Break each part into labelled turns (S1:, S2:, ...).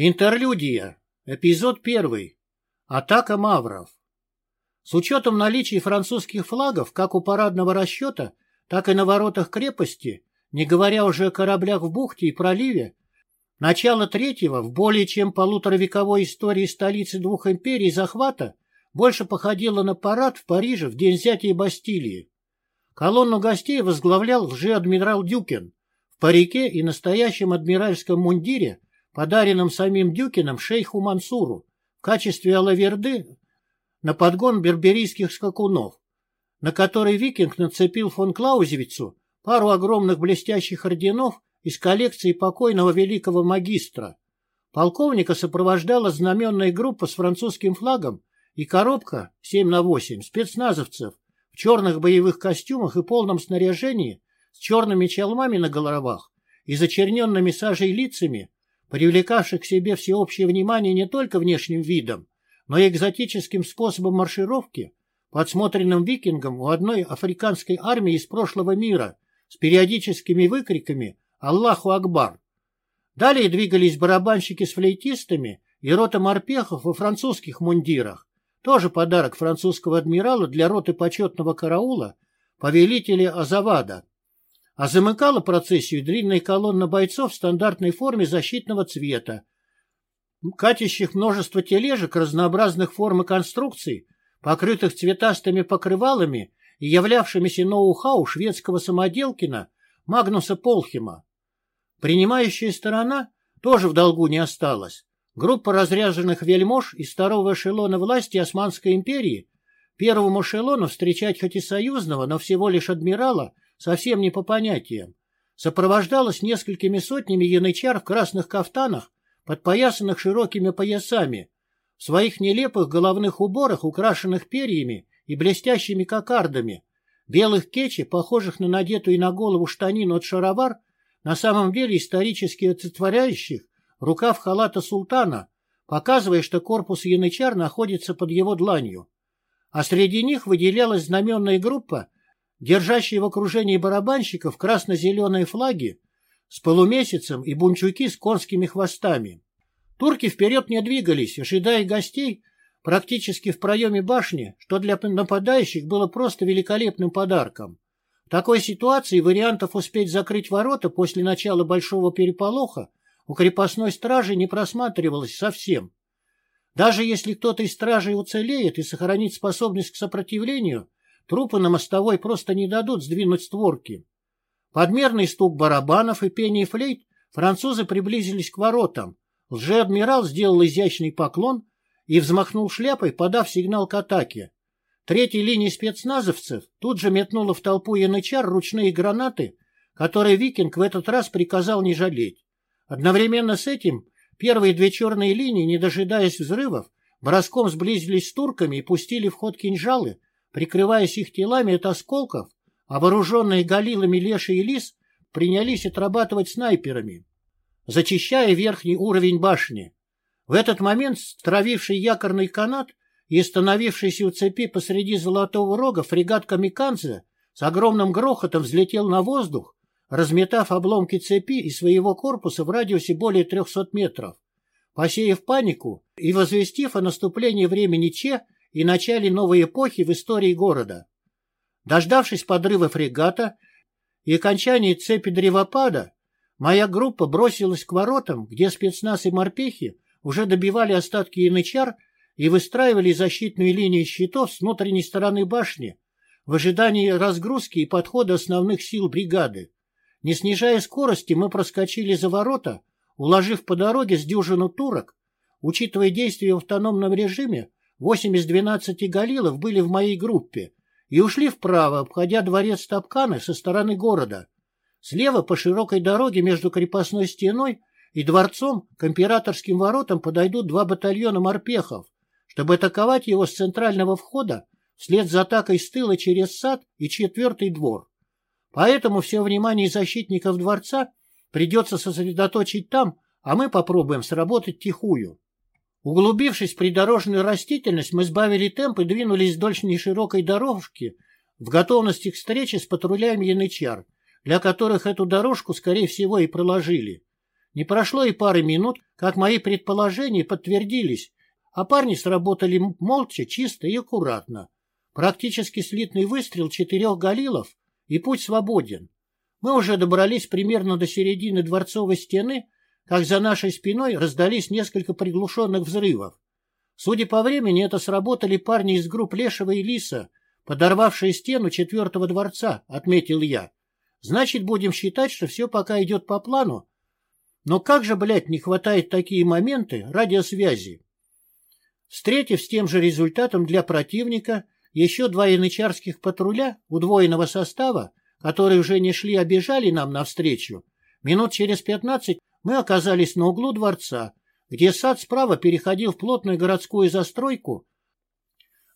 S1: Интерлюдия. Эпизод первый. Атака мавров. С учетом наличия французских флагов как у парадного расчета, так и на воротах крепости, не говоря уже о кораблях в бухте и проливе, начало третьего в более чем полуторавековой истории столицы двух империй захвата больше походило на парад в Париже в день взятия Бастилии. Колонну гостей возглавлял лже-адмирал Дюкин в парике и настоящем адмиральском мундире, подаренном самим Дюкиным шейху Мансуру в качестве алаверды на подгон берберийских скакунов, на который викинг нацепил фон Клаузевицу пару огромных блестящих орденов из коллекции покойного великого магистра. Полковника сопровождала знаменная группа с французским флагом и коробка 7 на 8 спецназовцев в черных боевых костюмах и полном снаряжении с черными чалмами на головах и зачерненными сажей лицами, привлекавших к себе всеобщее внимание не только внешним видом, но и экзотическим способом маршировки, подсмотренным викингом у одной африканской армии из прошлого мира с периодическими выкриками «Аллаху Акбар!». Далее двигались барабанщики с флейтистами и рота морпехов во французских мундирах, тоже подарок французского адмирала для роты почетного караула, повелителя Азавада. А замыкала процессию длинная колонна бойцов в стандартной форме защитного цвета, катящих множество тележек разнообразных форм и конструкций, покрытых цветастыми покрывалами и являвшимися ноу-хау шведского самоделкина Магнуса Полхима. Принимающая сторона тоже в долгу не осталась. Группа разряженных вельмож из второго эшелона власти Османской империи, первому эшелону встречать хоть и союзного, но всего лишь адмирала, совсем не по понятиям, сопровождалась несколькими сотнями янычар в красных кафтанах, подпоясанных широкими поясами, в своих нелепых головных уборах, украшенных перьями и блестящими кокардами, белых кечи, похожих на надетую на голову штанину от шаровар, на самом деле исторически отсотворяющих рукав халата султана, показывая, что корпус янычар находится под его дланью. А среди них выделялась знаменная группа, держащая в окружении барабанщиков красно-зеленые флаги с полумесяцем и бунчуки с конскими хвостами. Турки вперед не двигались, ожидая гостей практически в проеме башни, что для нападающих было просто великолепным подарком. В такой ситуации вариантов успеть закрыть ворота после начала большого переполоха у крепостной стражи не просматривалось совсем. Даже если кто-то из стражей уцелеет и сохранит способность к сопротивлению, трупы на мостовой просто не дадут сдвинуть створки. Подмерный стук барабанов и пение флейт французы приблизились к воротам. Лже-адмирал сделал изящный поклон и взмахнул шляпой, подав сигнал к атаке. Третья линия спецназовцев тут же метнула в толпу янычар ручные гранаты, которые викинг в этот раз приказал не жалеть. Одновременно с этим первые две черные линии, не дожидаясь взрывов, броском сблизились с турками и пустили в ход кинжалы, прикрываясь их телами от осколков, а вооруженные галилами Леши и Лис принялись отрабатывать снайперами, зачищая верхний уровень башни. В этот момент стравивший якорный канат и становившийся у цепи посреди Золотого Рога фрегат Камиканзе с огромным грохотом взлетел на воздух разметав обломки цепи и своего корпуса в радиусе более 300 метров, посеяв панику и возвестив о наступлении времени Че и начале новой эпохи в истории города. Дождавшись подрыва фрегата и окончания цепи древопада, моя группа бросилась к воротам, где спецназ и морпехи уже добивали остатки янычар и выстраивали защитную линию щитов с внутренней стороны башни в ожидании разгрузки и подхода основных сил бригады. Не снижая скорости, мы проскочили за ворота, уложив по дороге с дюжину турок. Учитывая действия в автономном режиме, 8 из 12 галилов были в моей группе и ушли вправо, обходя дворец Тапканы со стороны города. Слева по широкой дороге между крепостной стеной и дворцом к императорским воротам подойдут два батальона морпехов, чтобы атаковать его с центрального входа вслед за атакой с тыла через сад и четвертый двор. Поэтому все внимание защитников дворца придется сосредоточить там, а мы попробуем сработать тихую. Углубившись в придорожную растительность, мы сбавили темп и двинулись вдоль неширокой дорожки в готовности к встрече с патрулями янычар, для которых эту дорожку, скорее всего, и проложили. Не прошло и пары минут, как мои предположения подтвердились, а парни сработали молча, чисто и аккуратно. Практически слитный выстрел четырех галилов, и путь свободен. Мы уже добрались примерно до середины дворцовой стены, как за нашей спиной раздались несколько приглушенных взрывов. Судя по времени, это сработали парни из групп Лешего и Лиса, подорвавшие стену четвертого дворца, отметил я. Значит, будем считать, что все пока идет по плану. Но как же, блядь, не хватает такие моменты радиосвязи? Встретив с тем же результатом для противника еще два янычарских патруля удвоенного состава, которые уже не шли, а нам навстречу, минут через пятнадцать мы оказались на углу дворца, где сад справа переходил в плотную городскую застройку,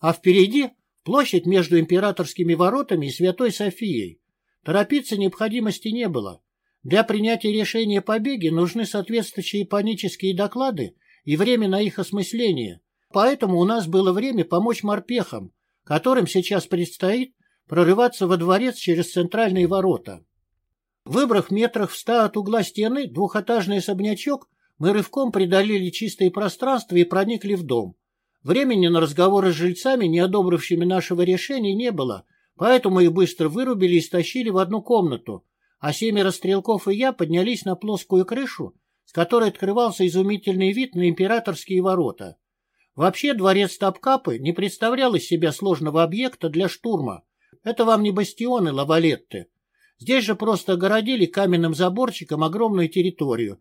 S1: а впереди площадь между императорскими воротами и Святой Софией. Торопиться необходимости не было. Для принятия решения о побеге нужны соответствующие панические доклады и время на их осмысление. Поэтому у нас было время помочь морпехам, которым сейчас предстоит прорываться во дворец через центральные ворота. Выбрав метрах в ста от угла стены двухэтажный особнячок, мы рывком преодолели чистое пространство и проникли в дом. Времени на разговоры с жильцами, не одобрившими нашего решения, не было, поэтому их быстро вырубили и стащили в одну комнату, а семеро стрелков и я поднялись на плоскую крышу, с которой открывался изумительный вид на императорские ворота. Вообще дворец Тапкапы не представлял из себя сложного объекта для штурма. Это вам не бастионы Лавалетты. Здесь же просто огородили каменным заборчиком огромную территорию.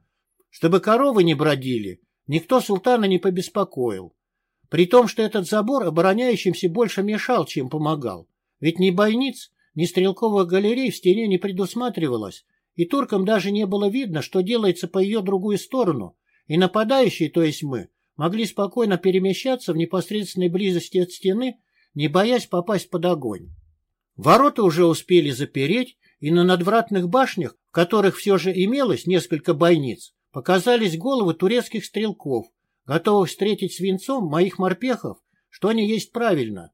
S1: Чтобы коровы не бродили, никто султана не побеспокоил. При том, что этот забор обороняющимся больше мешал, чем помогал. Ведь ни бойниц, ни стрелковых галерей в стене не предусматривалось, и туркам даже не было видно, что делается по ее другую сторону, и нападающие, то есть мы, могли спокойно перемещаться в непосредственной близости от стены, не боясь попасть под огонь. Ворота уже успели запереть, и на надвратных башнях, в которых все же имелось несколько бойниц, показались головы турецких стрелков, готовых встретить свинцом моих морпехов, что они есть правильно.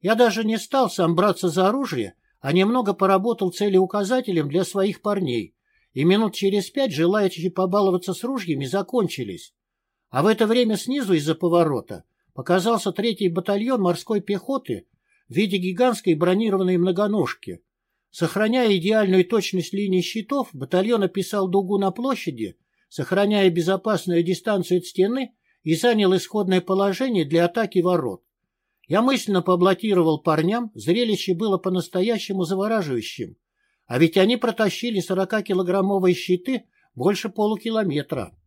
S1: Я даже не стал сам браться за оружие, а немного поработал целеуказателем для своих парней, и минут через пять желающие побаловаться с ружьями закончились. А в это время снизу из-за поворота показался третий батальон морской пехоты в виде гигантской бронированной многоножки. Сохраняя идеальную точность линии щитов, батальон описал дугу на площади, сохраняя безопасную дистанцию от стены и занял исходное положение для атаки ворот. Я мысленно поаплодировал парням, зрелище было по-настоящему завораживающим. А ведь они протащили 40-килограммовые щиты больше полукилометра.